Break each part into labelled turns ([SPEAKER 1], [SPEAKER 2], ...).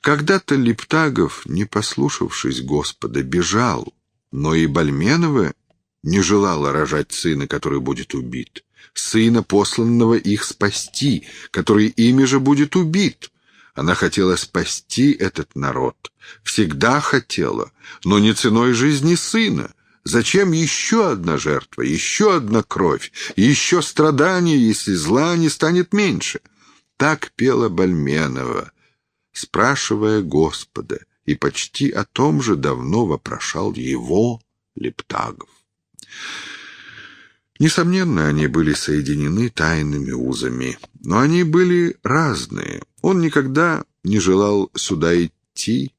[SPEAKER 1] Когда-то Лептагов, не послушавшись Господа, бежал, но и Бальменова не желала рожать сына, который будет убит, сына, посланного их спасти, который ими же будет убит. Она хотела спасти этот народ, всегда хотела, но не ценой жизни сына. Зачем еще одна жертва, еще одна кровь, еще страдания, если зла не станет меньше? Так пела Бальменова, спрашивая Господа, и почти о том же давно вопрошал его Лептагов. Несомненно, они были соединены тайными узами, но они были разные. Он никогда не желал сюда идти,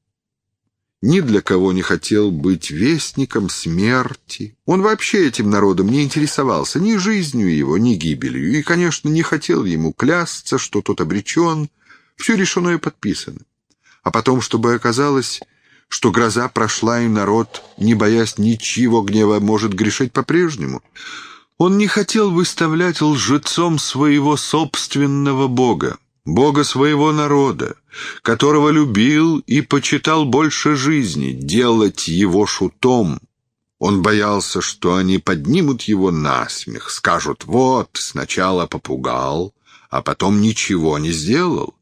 [SPEAKER 1] ни для кого не хотел быть вестником смерти. Он вообще этим народом не интересовался ни жизнью его, ни гибелью, и, конечно, не хотел ему клясться, что тот обречен. Все решено и подписано. А потом, чтобы оказалось, что гроза прошла, и народ, не боясь ничего гнева, может грешить по-прежнему. Он не хотел выставлять лжецом своего собственного Бога. Бога своего народа, которого любил и почитал больше жизни, делать его шутом. Он боялся, что они поднимут его на смех, скажут «вот, сначала попугал, а потом ничего не сделал».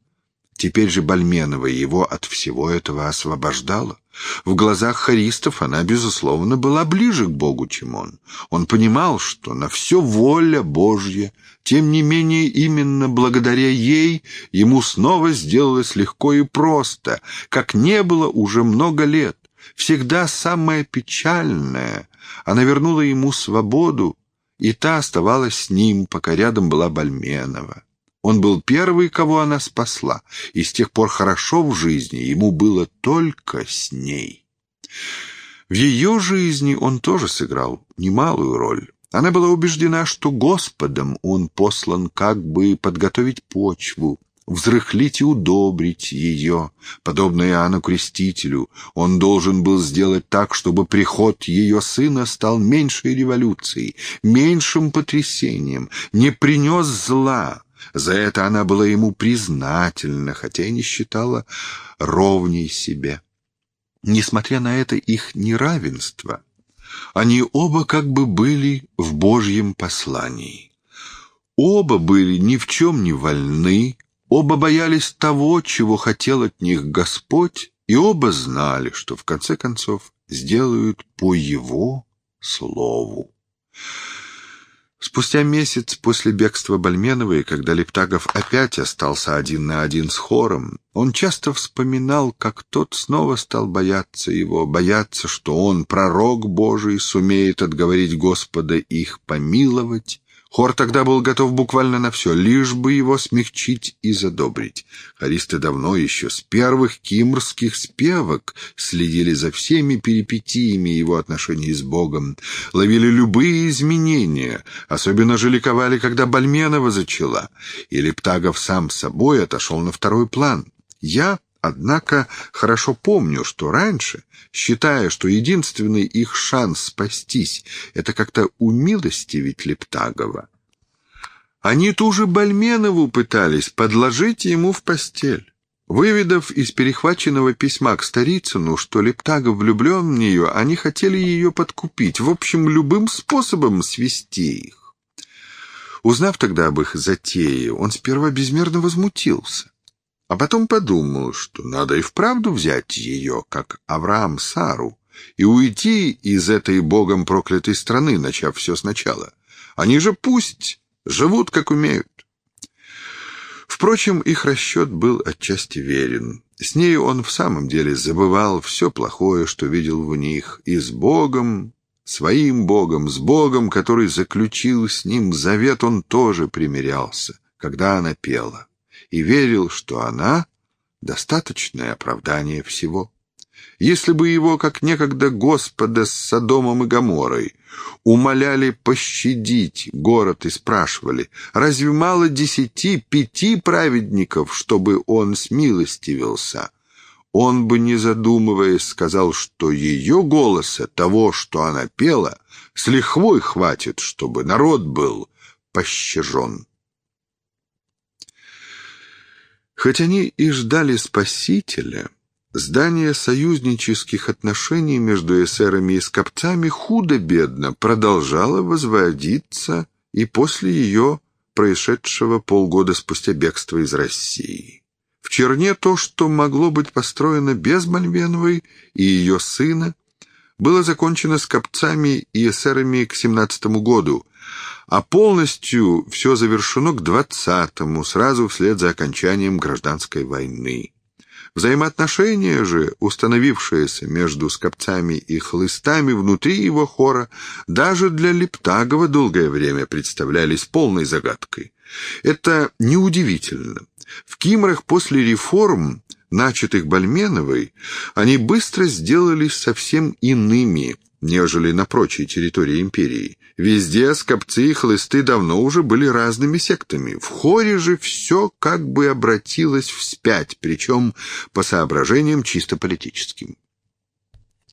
[SPEAKER 1] Теперь же Бальменова его от всего этого освобождала. В глазах харистов она, безусловно, была ближе к Богу, чем он. Он понимал, что на все воля Божья, тем не менее именно благодаря ей ему снова сделалось легко и просто, как не было уже много лет. Всегда самое печальное. Она вернула ему свободу, и та оставалась с ним, пока рядом была Бальменова. Он был первый, кого она спасла, и с тех пор хорошо в жизни ему было только с ней. В ее жизни он тоже сыграл немалую роль. Она была убеждена, что Господом он послан как бы подготовить почву, взрыхлить и удобрить ее. Подобно Иоанну Крестителю, он должен был сделать так, чтобы приход ее сына стал меньшей революцией, меньшим потрясением, не принес зла, за это она была ему признательна, хотя и не считала ровней себе. Несмотря на это их неравенство, они оба как бы были в Божьем послании. Оба были ни в чем не вольны, оба боялись того, чего хотел от них Господь, и оба знали, что в конце концов сделают по Его слову. Спустя месяц после бегства Бальменовой, когда Лептагов опять остался один на один с хором, он часто вспоминал, как тот снова стал бояться его, бояться, что он, пророк Божий, сумеет отговорить Господа их помиловать, Хор тогда был готов буквально на все, лишь бы его смягчить и задобрить. Хористы давно еще с первых кимрских спевок следили за всеми перипетиями его отношений с Богом, ловили любые изменения, особенно же ликовали, когда Бальменова зачала, и Лептагов сам собой отошел на второй план. Я Однако хорошо помню, что раньше, считая, что единственный их шанс спастись — это как-то умилостивить Лептагова, они ту же Бальменову пытались подложить ему в постель. Выведав из перехваченного письма к Старицыну, что Лептагов влюблен в нее, они хотели ее подкупить, в общем, любым способом свести их. Узнав тогда об их затее, он сперва безмерно возмутился. А потом подумал, что надо и вправду взять ее, как Авраам Сару, и уйти из этой богом проклятой страны, начав все сначала. Они же пусть живут, как умеют. Впрочем, их расчет был отчасти верен. С ней он в самом деле забывал все плохое, что видел в них, и с Богом, своим Богом, с Богом, который заключил с ним завет, он тоже примирялся, когда она пела и верил, что она — достаточное оправдание всего. Если бы его, как некогда Господа с Содомом и Гоморой, умоляли пощадить город и спрашивали, разве мало десяти, пяти праведников, чтобы он смилостивился, он бы, не задумываясь, сказал, что ее голоса, того, что она пела, с лихвой хватит, чтобы народ был пощажен. Хоть они и ждали спасителя, здание союзнических отношений между эсерами и скопцами худо-бедно продолжало возводиться и после ее происшедшего полгода спустя бегства из России. В Черне то, что могло быть построено без Мальвеновой и ее сына, было закончено скопцами и эсерами к 17 году, а полностью все завершено к 20-му, сразу вслед за окончанием гражданской войны. Взаимоотношения же, установившиеся между скопцами и хлыстами внутри его хора, даже для Лептагова долгое время представлялись полной загадкой. Это неудивительно. В Кимрах после реформ, начатых Бальменовой, они быстро сделались совсем иными, нежели на прочей территории империи. Везде скопцы и хлысты давно уже были разными сектами. В хоре же все как бы обратилось вспять, причем по соображениям чисто политическим.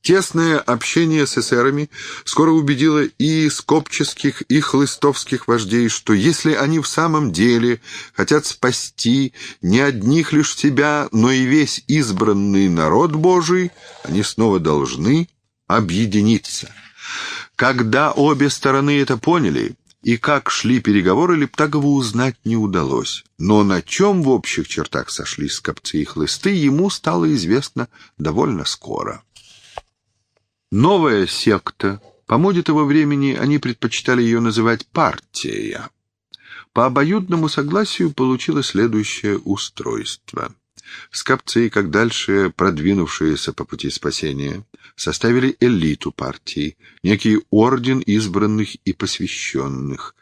[SPEAKER 1] Тесное общение с эсерами скоро убедило и скопческих, и хлыстовских вождей, что если они в самом деле хотят спасти не одних лишь себя, но и весь избранный народ Божий, они снова должны объединиться. Когда обе стороны это поняли, и как шли переговоры, Лептагову узнать не удалось. Но на чем в общих чертах сошлись скопцы и хлысты, ему стало известно довольно скоро. Новая секта, по моде того времени они предпочитали ее называть «партия», по обоюдному согласию получило следующее устройство. Скопцы, как дальше продвинувшиеся по пути спасения, составили элиту партии, некий орден избранных и посвященных,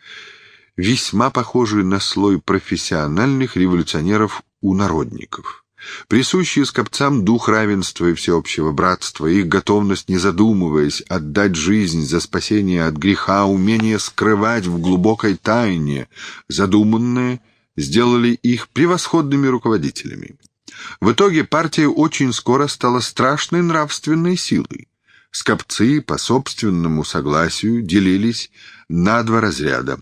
[SPEAKER 1] весьма похожий на слой профессиональных революционеров у народников. Присущий скопцам дух равенства и всеобщего братства, их готовность, не задумываясь, отдать жизнь за спасение от греха, умение скрывать в глубокой тайне задуманное, сделали их превосходными руководителями. В итоге партия очень скоро стала страшной нравственной силой. Скопцы по собственному согласию делились на два разряда,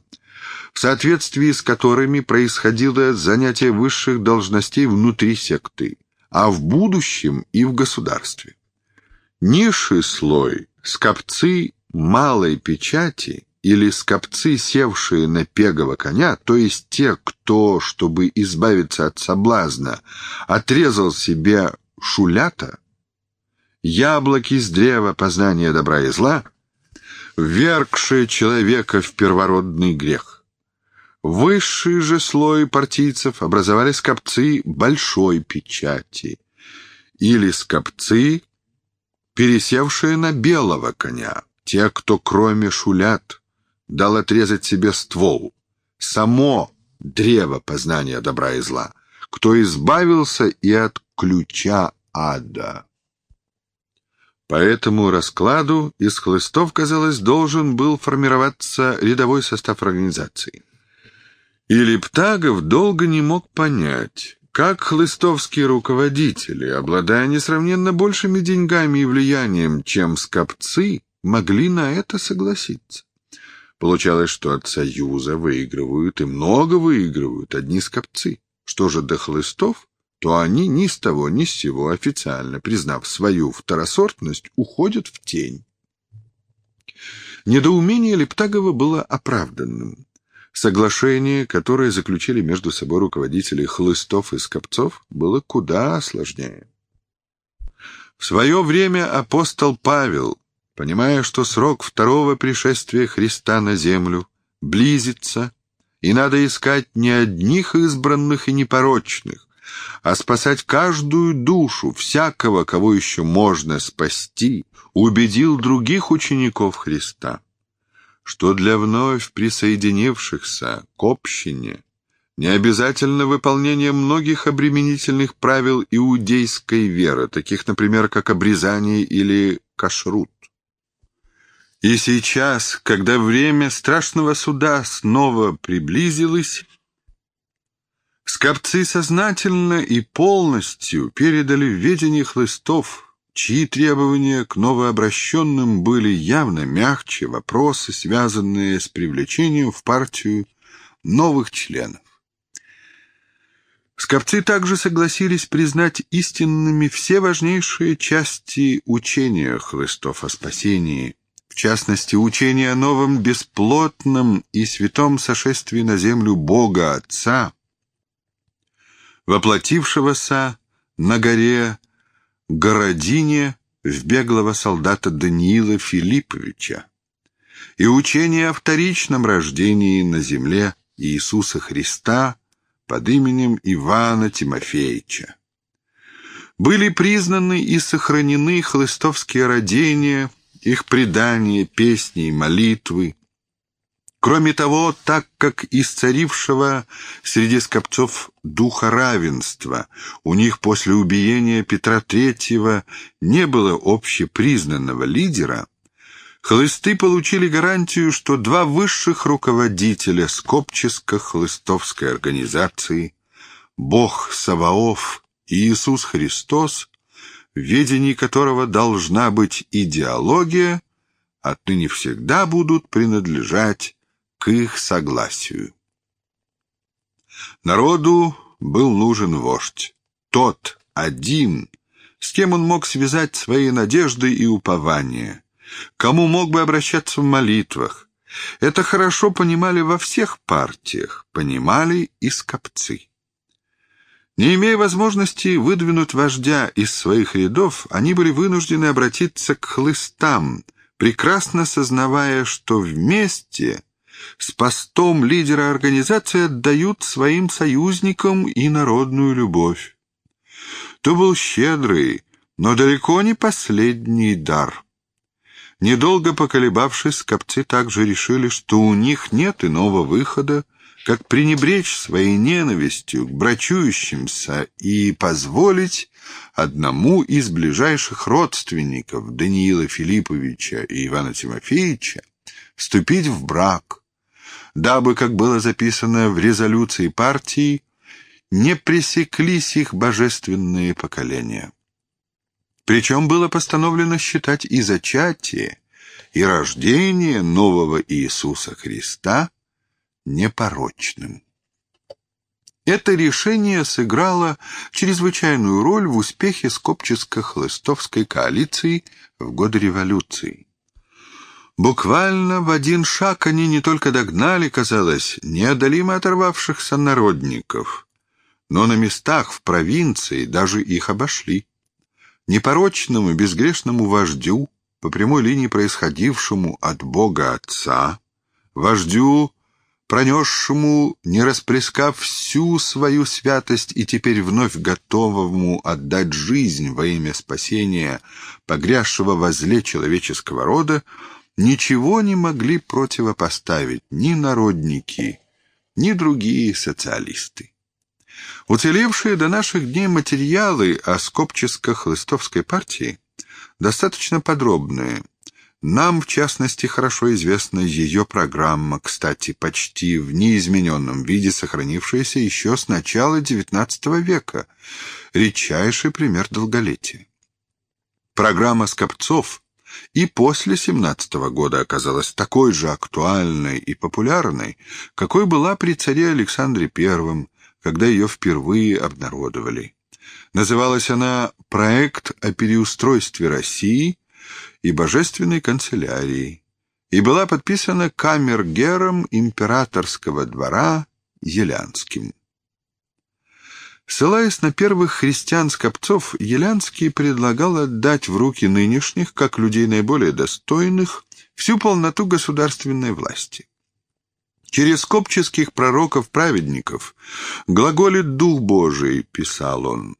[SPEAKER 1] в соответствии с которыми происходило занятие высших должностей внутри секты, а в будущем и в государстве. Низший слой, скопцы малой печати, или скопцы, севшие на пегого коня, то есть те, кто, чтобы избавиться от соблазна, отрезал себе шулята, яблоки с древа познания добра и зла, ввергшие человека в первородный грех. Высший же слой партийцев образовали скопцы большой печати, или скопцы, пересевшие на белого коня, те, кто кроме шулят, дал отрезать себе ствол, само древо познания добра и зла, кто избавился и от ключа ада. По этому раскладу из хлыстов, казалось, должен был формироваться рядовой состав организации. И Лептагов долго не мог понять, как хлыстовские руководители, обладая несравненно большими деньгами и влиянием, чем скопцы, могли на это согласиться. Получалось, что от союза выигрывают и много выигрывают одни скопцы. Что же до хлыстов, то они ни с того ни с сего официально, признав свою второсортность, уходят в тень. Недоумение Лептагова было оправданным. Соглашение, которое заключили между собой руководители хлыстов и скопцов, было куда сложнее. В свое время апостол Павел понимая, что срок второго пришествия Христа на землю близится, и надо искать не одних избранных и непорочных, а спасать каждую душу, всякого, кого еще можно спасти, убедил других учеников Христа, что для вновь присоединившихся к общине не обязательно выполнение многих обременительных правил иудейской веры, таких, например, как обрезание или кашрут. И сейчас, когда время страшного суда снова приблизилось, скопцы сознательно и полностью передали в ведение хлыстов, чьи требования к новообращенным были явно мягче вопросы, связанные с привлечением в партию новых членов. Скопцы также согласились признать истинными все важнейшие части учения Хлыстов о спасении, в частности, учение о новом бесплотном и святом сошествии на землю Бога Отца, воплотившегося на горе Городине в беглого солдата Даниила Филипповича, и учение о вторичном рождении на земле Иисуса Христа под именем Ивана Тимофеевича. Были признаны и сохранены хлыстовские родения, их предания, песни и молитвы. Кроме того, так как из царившего среди скопцов духа равенства у них после убиения Петра III не было общепризнанного лидера, Хлысты получили гарантию, что два высших руководителя Скопческо-Хлыстовской организации, Бог Саваоф и Иисус Христос, в ведении которого должна быть идеология, отныне всегда будут принадлежать к их согласию. Народу был нужен вождь, тот один, с кем он мог связать свои надежды и упования – кому мог бы обращаться в молитвах. Это хорошо понимали во всех партиях, понимали и скопцы. Не имея возможности выдвинуть вождя из своих рядов, они были вынуждены обратиться к хлыстам, прекрасно сознавая, что вместе с постом лидера организации отдают своим союзникам и народную любовь. То был щедрый, но далеко не последний дар. Недолго поколебавшись, скопцы также решили, что у них нет иного выхода, как пренебречь своей ненавистью к брачующимся и позволить одному из ближайших родственников Даниила Филипповича и Ивана Тимофеевича вступить в брак, дабы, как было записано в резолюции партии, не пресеклись их божественные поколения. Причем было постановлено считать и зачатие, и рождение нового Иисуса Христа непорочным. Это решение сыграло чрезвычайную роль в успехе Скопческо-Хлыстовской коалиции в годы революции. Буквально в один шаг они не только догнали, казалось, неодолимо оторвавшихся народников, но на местах в провинции даже их обошли непорочному безгрешному вождю, по прямой линии происходившему от Бога Отца, вождю, пронесшему, не расплескав всю свою святость и теперь вновь готовому отдать жизнь во имя спасения погрязшего во зле человеческого рода, ничего не могли противопоставить ни народники, ни другие социалисты. Уцелевшие до наших дней материалы о Скопческо-Хлыстовской партии достаточно подробные. Нам, в частности, хорошо известна ее программа, кстати, почти в неизмененном виде сохранившаяся еще с начала XIX века, редчайший пример долголетия. Программа Скопцов и после 17 года оказалась такой же актуальной и популярной, какой была при царе Александре I, когда ее впервые обнародовали. Называлась она «Проект о переустройстве России и Божественной канцелярии» и была подписана камергером императорского двора Елянским. Ссылаясь на первых христиан-скопцов, Елянский предлагал отдать в руки нынешних, как людей наиболее достойных, всю полноту государственной власти. Через копческих пророков-праведников глаголит Дух Божий, писал он,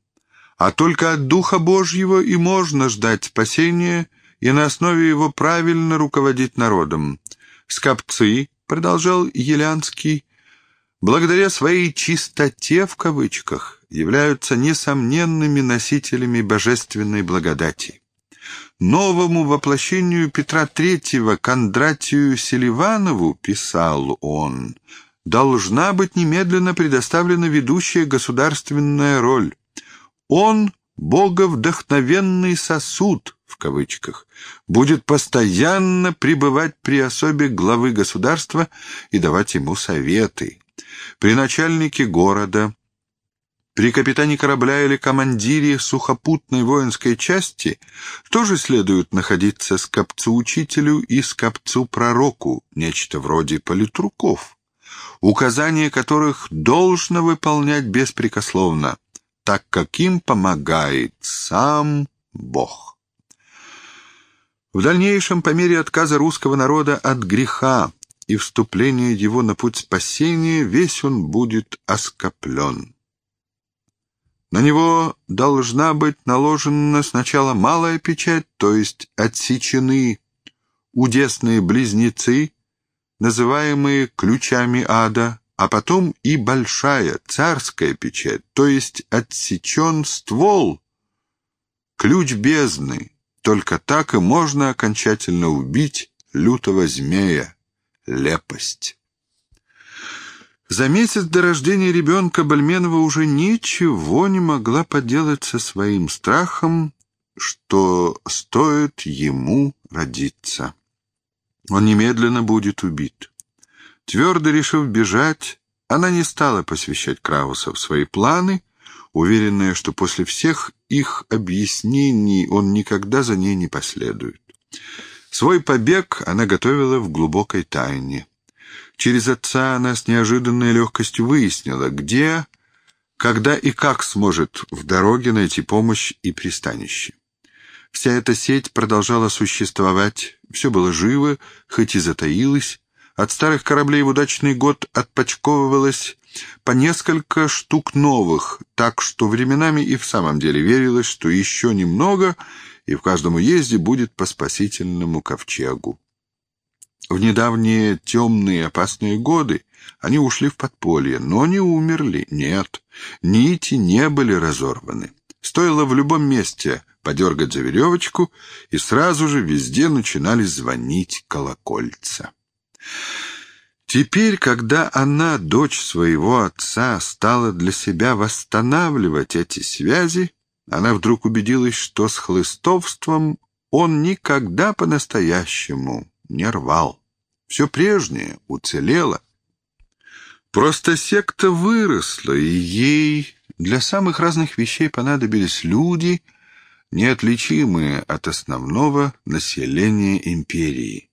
[SPEAKER 1] а только от Духа Божьего и можно ждать спасения и на основе его правильно руководить народом. Скопцы, продолжал Елянский, благодаря своей «чистоте» в кавычках, являются несомненными носителями божественной благодати новому воплощению Петра III Кондратию Селиванову, писал он, должна быть немедленно предоставлена ведущая государственная роль. Он — боговдохновенный сосуд, в кавычках, будет постоянно пребывать при особе главы государства и давать ему советы. При начальнике города при капитане корабля или командире сухопутной воинской части тоже следует находиться скопцу-учителю и скопцу-пророку, нечто вроде политруков, указания которых должно выполнять беспрекословно, так как им помогает сам Бог. В дальнейшем, по мере отказа русского народа от греха и вступления его на путь спасения, весь он будет оскоплен. На него должна быть наложена сначала малая печать, то есть отсечены удесные близнецы, называемые ключами ада, а потом и большая царская печать, то есть отсечен ствол, ключ бездны. Только так и можно окончательно убить лютого змея, лепость. За месяц до рождения ребенка Бальменова уже ничего не могла поделать со своим страхом, что стоит ему родиться. Он немедленно будет убит. Твердо решив бежать, она не стала посвящать Крауса в свои планы, уверенная, что после всех их объяснений он никогда за ней не последует. Свой побег она готовила в глубокой тайне. Через отца она с неожиданной легкостью выяснила, где, когда и как сможет в дороге найти помощь и пристанище. Вся эта сеть продолжала существовать, все было живо, хоть и затаилось. От старых кораблей в удачный год отпочковывалось по несколько штук новых, так что временами и в самом деле верилось, что еще немного, и в каждом уезде будет по спасительному ковчегу. В недавние темные опасные годы они ушли в подполье, но не умерли, нет, нити не были разорваны. Стоило в любом месте подергать за веревочку, и сразу же везде начинали звонить колокольца. Теперь, когда она, дочь своего отца, стала для себя восстанавливать эти связи, она вдруг убедилась, что с хлыстовством он никогда по-настоящему не рвал. Все прежнее уцелело. Просто секта выросла, и ей для самых разных вещей понадобились люди, неотличимые от основного населения империи.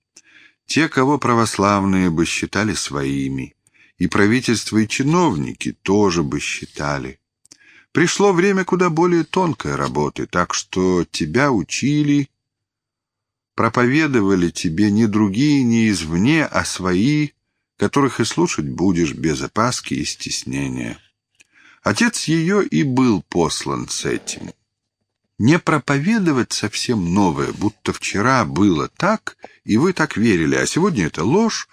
[SPEAKER 1] Те, кого православные бы считали своими, и правительство и чиновники тоже бы считали. Пришло время куда более тонкой работы, так что тебя учили проповедовали тебе не другие, не извне, а свои, которых и слушать будешь без опаски и стеснения. Отец ее и был послан с этим. Не проповедовать совсем новое, будто вчера было так, и вы так верили, а сегодня это ложь,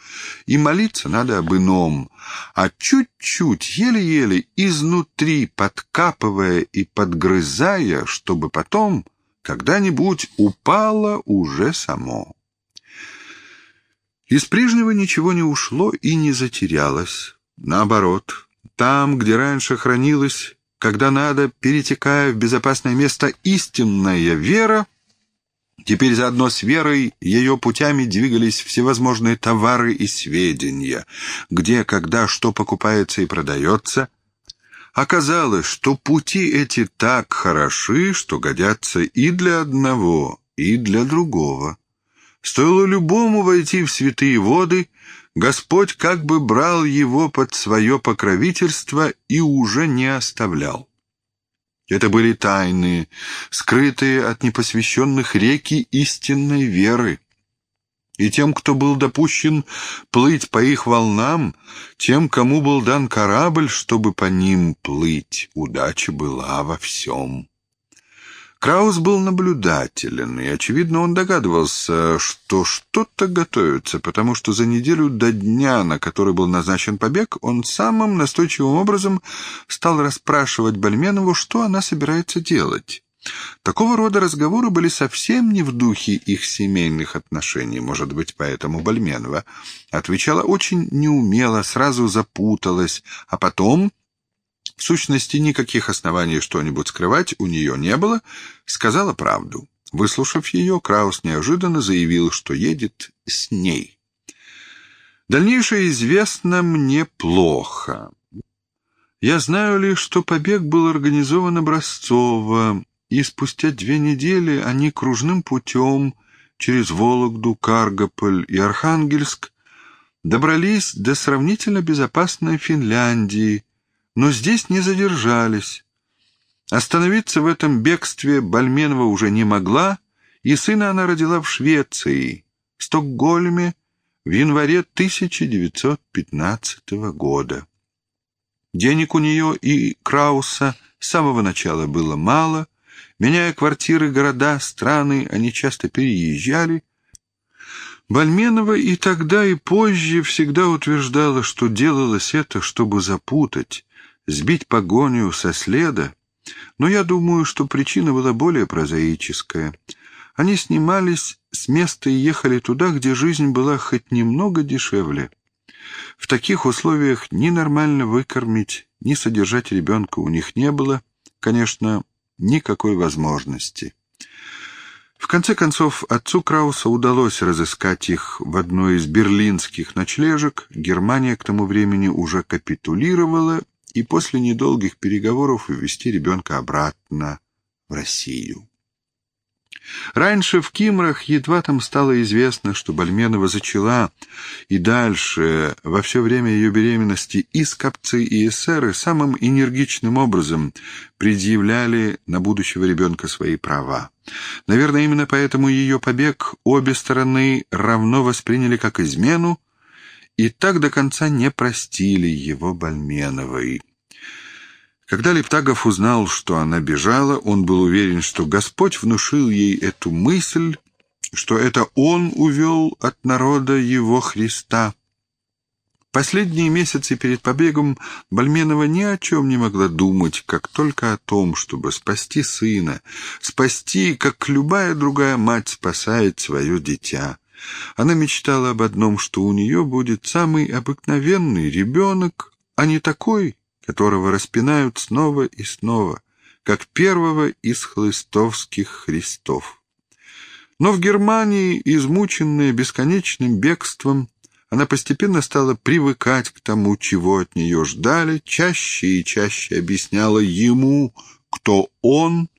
[SPEAKER 1] и молиться надо об ином, а чуть-чуть, еле-еле, изнутри подкапывая и подгрызая, чтобы потом когда-нибудь упало уже само. Из прежнего ничего не ушло и не затерялось. Наоборот, там, где раньше хранилась, когда надо, перетекая в безопасное место, истинная вера, Теперь заодно с верой ее путями двигались всевозможные товары и сведения, где, когда, что покупается и продается, Оказалось, что пути эти так хороши, что годятся и для одного, и для другого. Стоило любому войти в святые воды, Господь как бы брал его под свое покровительство и уже не оставлял. Это были тайны, скрытые от непосвященных реки истинной веры и тем, кто был допущен плыть по их волнам, тем, кому был дан корабль, чтобы по ним плыть, удача была во всем. Краус был наблюдателен, и, очевидно, он догадывался, что что-то готовится, потому что за неделю до дня, на который был назначен побег, он самым настойчивым образом стал расспрашивать Бальменову, что она собирается делать. Такого рода разговоры были совсем не в духе их семейных отношений, может быть, поэтому Бальменова отвечала очень неумело, сразу запуталась, а потом, в сущности, никаких оснований что-нибудь скрывать у нее не было, сказала правду. Выслушав ее, Краус неожиданно заявил, что едет с ней. Дальнейшее известно мне плохо. Я знаю лишь, что побег был организован образцово, и спустя две недели они кружным путем через Вологду, Каргополь и Архангельск добрались до сравнительно безопасной Финляндии, но здесь не задержались. Остановиться в этом бегстве Бальменова уже не могла, и сына она родила в Швеции, в Стокгольме, в январе 1915 года. Денег у нее и Крауса с самого начала было мало. Меняя квартиры, города, страны, они часто переезжали. Бальменова и тогда, и позже всегда утверждала, что делалось это, чтобы запутать, сбить погоню со следа. Но я думаю, что причина была более прозаическая. Они снимались с места и ехали туда, где жизнь была хоть немного дешевле. В таких условиях ни нормально выкормить, ни содержать ребенка у них не было, конечно, никакой возможности. В конце концов, отцу Крауса удалось разыскать их в одной из берлинских ночлежек. Германия к тому времени уже капитулировала, и после недолгих переговоров увезти ребенка обратно в Россию. Раньше в Кимрах едва там стало известно, что Бальменова зачала, и дальше, во все время ее беременности, и скопцы, и эсеры самым энергичным образом предъявляли на будущего ребенка свои права. Наверное, именно поэтому ее побег обе стороны равно восприняли как измену, и так до конца не простили его Бальменовой. Когда Лептагов узнал, что она бежала, он был уверен, что Господь внушил ей эту мысль, что это Он увел от народа его Христа. Последние месяцы перед побегом Бальменова ни о чем не могла думать, как только о том, чтобы спасти сына, спасти, как любая другая мать спасает свое дитя. Она мечтала об одном, что у нее будет самый обыкновенный ребенок, а не такой, которого распинают снова и снова, как первого из хлыстовских христов. Но в Германии, измученная бесконечным бегством, она постепенно стала привыкать к тому, чего от нее ждали, чаще и чаще объясняла ему, кто он,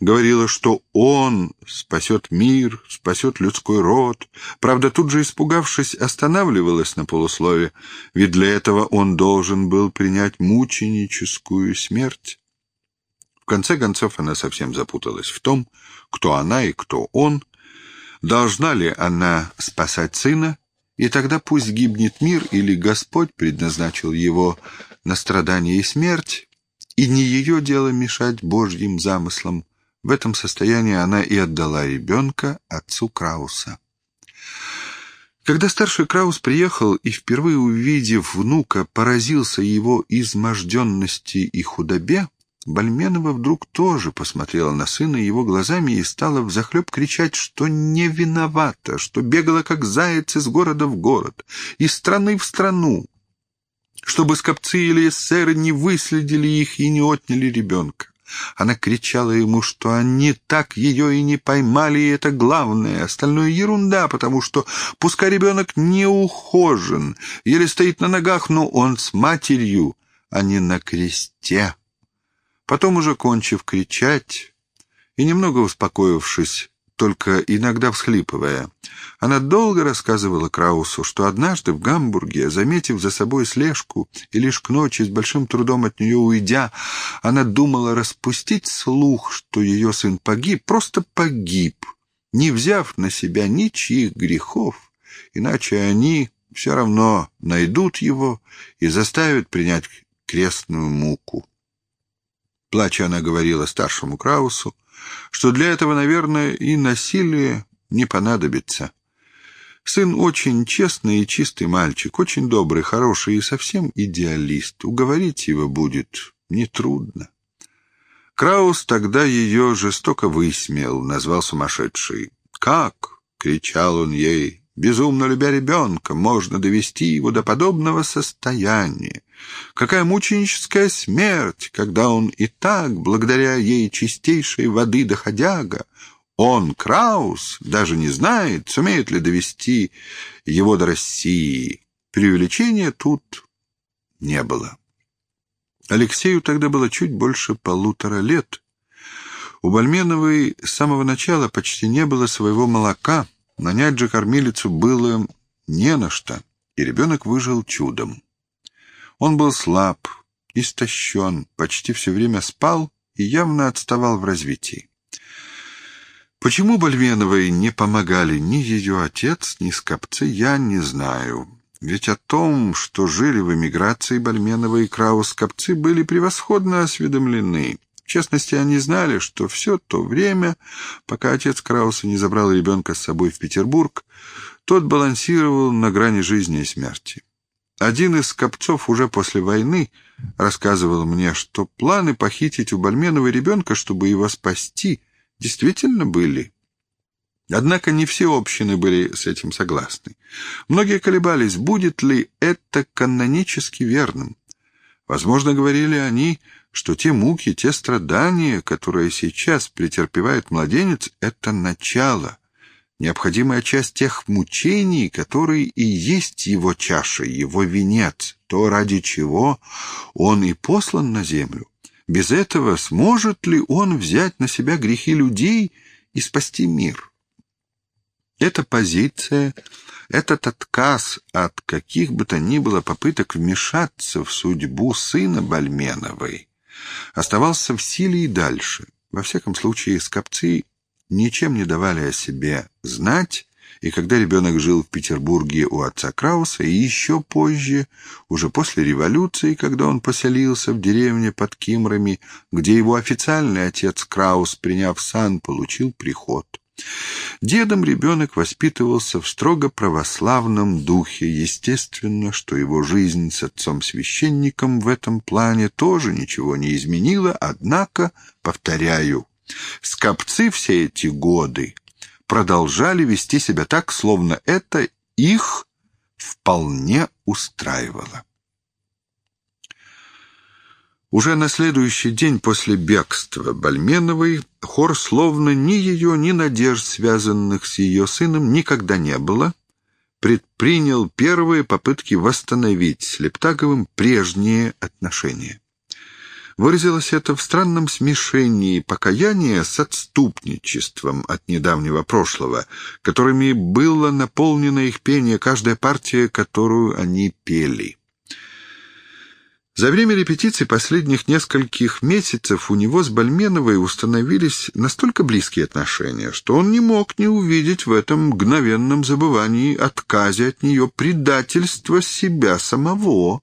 [SPEAKER 1] говорила, что он спасет мир, спасет людской род. Правда, тут же, испугавшись, останавливалась на полуслове, ведь для этого он должен был принять мученическую смерть. В конце концов, она совсем запуталась в том, кто она и кто он, должна ли она спасать сына, и тогда пусть гибнет мир, или Господь предназначил его на страдание и смерть, и не ее дело мешать Божьим замыслам. В этом состоянии она и отдала ребенка отцу Крауса. Когда старший Краус приехал и, впервые увидев внука, поразился его изможденности и худобе, Бальменова вдруг тоже посмотрела на сына его глазами и стала взахлеб кричать, что не виновата, что бегала как заяц из города в город, из страны в страну, чтобы скопцы или эсеры не выследили их и не отняли ребенка. Она кричала ему, что они так ее и не поймали, и это главное. Остальное ерунда, потому что пускай ребенок не ухожен, еле стоит на ногах, но он с матерью, а не на кресте. Потом уже кончив кричать и немного успокоившись, только иногда всхлипывая. Она долго рассказывала Краусу, что однажды в Гамбурге, заметив за собой слежку и лишь к ночи с большим трудом от нее уйдя, она думала распустить слух, что ее сын погиб, просто погиб, не взяв на себя ничьих грехов, иначе они все равно найдут его и заставят принять крестную муку. Плача она говорила старшему Краусу, что для этого, наверное, и насилие не понадобится. Сын очень честный и чистый мальчик, очень добрый, хороший и совсем идеалист. Уговорить его будет нетрудно. Краус тогда ее жестоко высмеял, назвал сумасшедшей. «Как?» — кричал он ей. «Безумно любя ребенка, можно довести его до подобного состояния. Какая мученическая смерть, когда он и так, благодаря ей чистейшей воды доходяга, он, Краус, даже не знает, сумеет ли довести его до России. Преувеличения тут не было.
[SPEAKER 2] Алексею тогда было чуть больше полутора лет. У Бальменовой с самого начала почти не было своего молока, нанять же кормилицу было не на что, и ребенок выжил чудом. Он был слаб, истощен, почти все время спал и явно отставал в развитии. Почему Бальменовой не помогали ни ее отец, ни скопцы, я не знаю. Ведь о том, что жили в эмиграции Бальменова и Краус скопцы, были превосходно осведомлены. В частности, они знали, что все то время, пока отец Крауса не забрал ребенка с собой в Петербург, тот балансировал на грани жизни и смерти. Один из скопцов уже после войны рассказывал мне, что планы похитить у Бальменова ребенка, чтобы его спасти, действительно были. Однако не все общины были с этим согласны. Многие колебались, будет ли это канонически верным. Возможно, говорили они, что те муки, те страдания, которые сейчас претерпевает младенец, это начало, необходимая часть тех мучений, которые и есть его чаша, его венец, то, ради чего он и послан на землю. Без этого сможет ли он взять на себя грехи людей и спасти мир? Эта позиция, этот отказ от каких бы то ни было попыток вмешаться в судьбу сына Бальменовой оставался в силе и дальше. Во всяком случае, скопцы ничем не давали о себе знать, и когда ребенок жил в Петербурге у отца Крауса, и еще позже, уже после революции, когда он поселился в деревне под Кимрами, где его официальный отец Краус, приняв сан, получил приход. Дедом ребенок воспитывался в строго православном духе. Естественно, что его жизнь с отцом-священником в этом плане тоже ничего не изменила, однако, повторяю, скопцы все эти годы продолжали вести себя так, словно это их вполне устраивало. Уже на следующий день после бегства Бальменовой хор словно ни ее, ни надежд, связанных с ее сыном, никогда не было, предпринял первые попытки восстановить с Лептаговым прежние отношения. Выразилось это в странном смешении покаяния с отступничеством от недавнего прошлого, которыми было наполнено их пение каждая партия, которую они пели. За время репетиций последних нескольких месяцев у него с Бальменовой установились настолько близкие отношения, что он не мог не увидеть в этом мгновенном забывании, отказе от нее, предательства себя самого.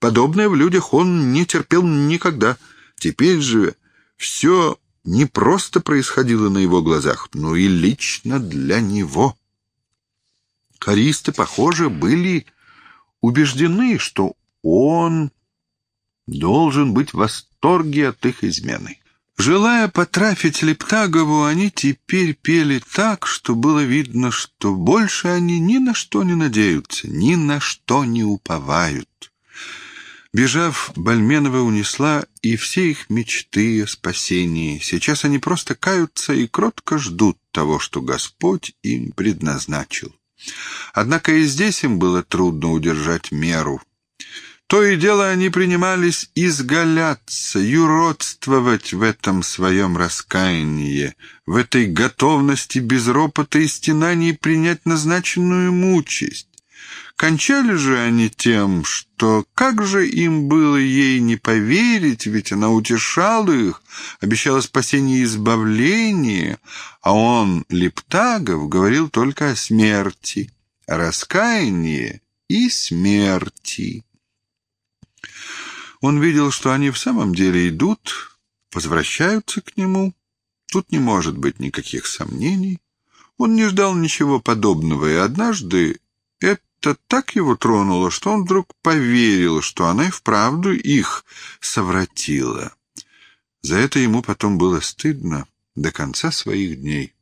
[SPEAKER 2] Подобное в людях он не терпел никогда. Теперь же все не просто происходило на его глазах, но и лично для него. Хористы, похоже, были убеждены, что он должен быть в восторге от их измены. Желая потрафить Лептагову, они теперь пели так, что было видно, что больше они ни на что не надеются, ни на что не уповают. Бежав, Бальменова унесла и все их мечты о спасении. Сейчас они просто каются и кротко ждут того, что Господь им предназначил. Однако и здесь им было трудно удержать меру. То и дело они принимались изгаляться, юродствовать в этом своем раскаянии, в этой готовности без ропота и стенаний принять назначенную участь. Кончали же они тем, что как же им было ей не поверить, ведь она утешала их, обещала спасение и избавление, а он, Лептагов, говорил только о смерти, о раскаянии и смерти. Он видел, что они в самом деле идут, возвращаются к нему. Тут не может быть никаких сомнений. Он не ждал ничего подобного, и однажды это так его тронуло, что он вдруг поверил, что она и вправду их совратила. За это ему потом было стыдно до конца своих дней.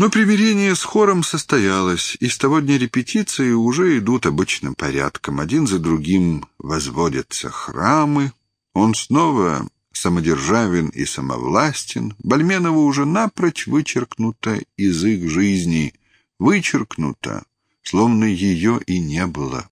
[SPEAKER 2] Но примирение с хором состоялось, и с того дня репетиции уже идут обычным порядком. Один за другим возводятся храмы. Он снова самодержавен и самовластен. Бальменова уже напрочь вычеркнута из их жизни, вычеркнута, словно ее и не было.